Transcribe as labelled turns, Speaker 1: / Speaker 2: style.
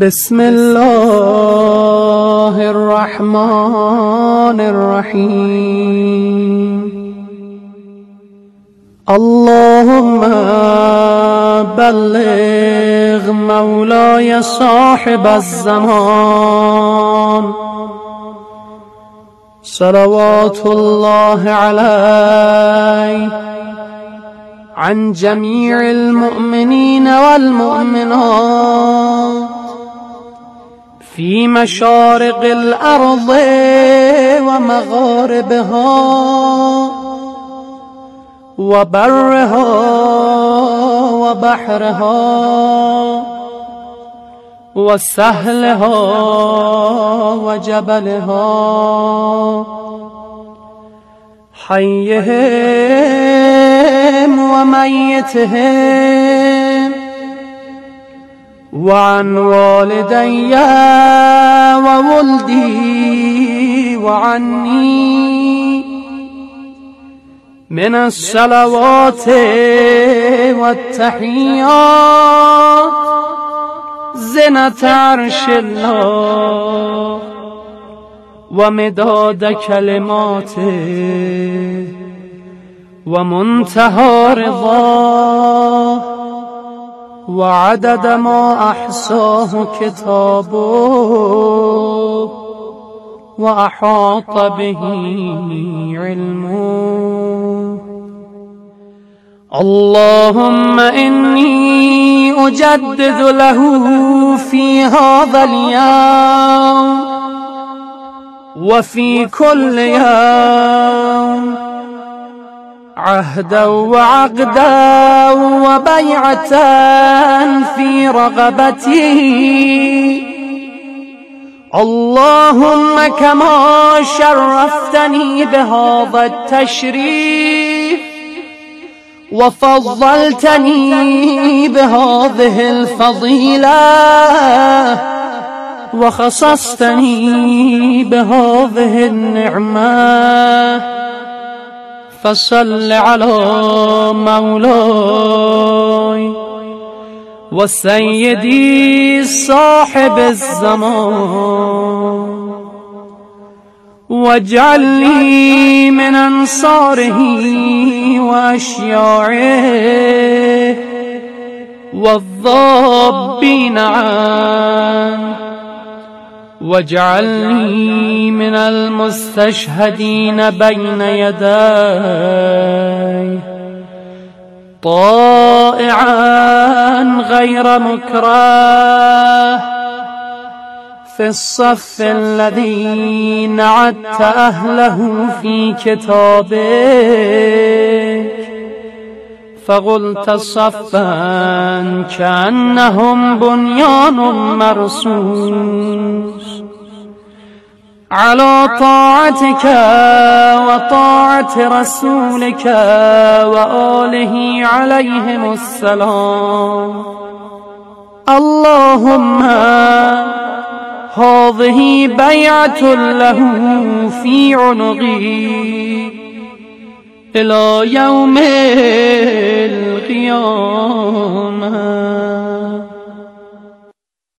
Speaker 1: بسم الله الرحمن الرحيم. اللهم بلغ مولاي صاحب الزمان. صلوات الله عليه. عن جميع المؤمنين والمؤمنات. في مشارق الأرض ومغاربها وبرها وبحرها وسهلها وجبلها. حيهم وميتهم وعن والدي وولدي وعني. من الصلوات والتحيات زنة عرش الله ومداد كلماته ومنتهى رضاه وعدد ما أحصاه كتابه وأحاط به علمه. اللهم إني أجدد له في هذا اليوم وفي كل يوم. عهدا وعقدا وبيعة في رغبتي. اللهم كما شرفتني بهذا التشريف وفضلتني بهذه الفضيلة وخصصتني بهذه النعمة. فصل على مولاي. وسيدي صاحب الزمان. واجعلني من أنصاره وأشياعه. والضابين عنه. واجعلني من المستشهدين بين يدي. طائعا غير مكره. في الصف الذي نعدت أهله في كتابك فقلت صفا كأنهم بنيان مرصوص على طاعتك وطاعة رسولك وآله عليهم السلام. اللهم هذه بيعة له في عنقي. إلى يوم القيامة.